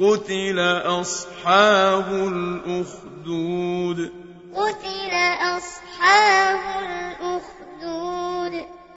قُتِلَ أَصْحَابُ الْأُخْدُودِ قُتِلَ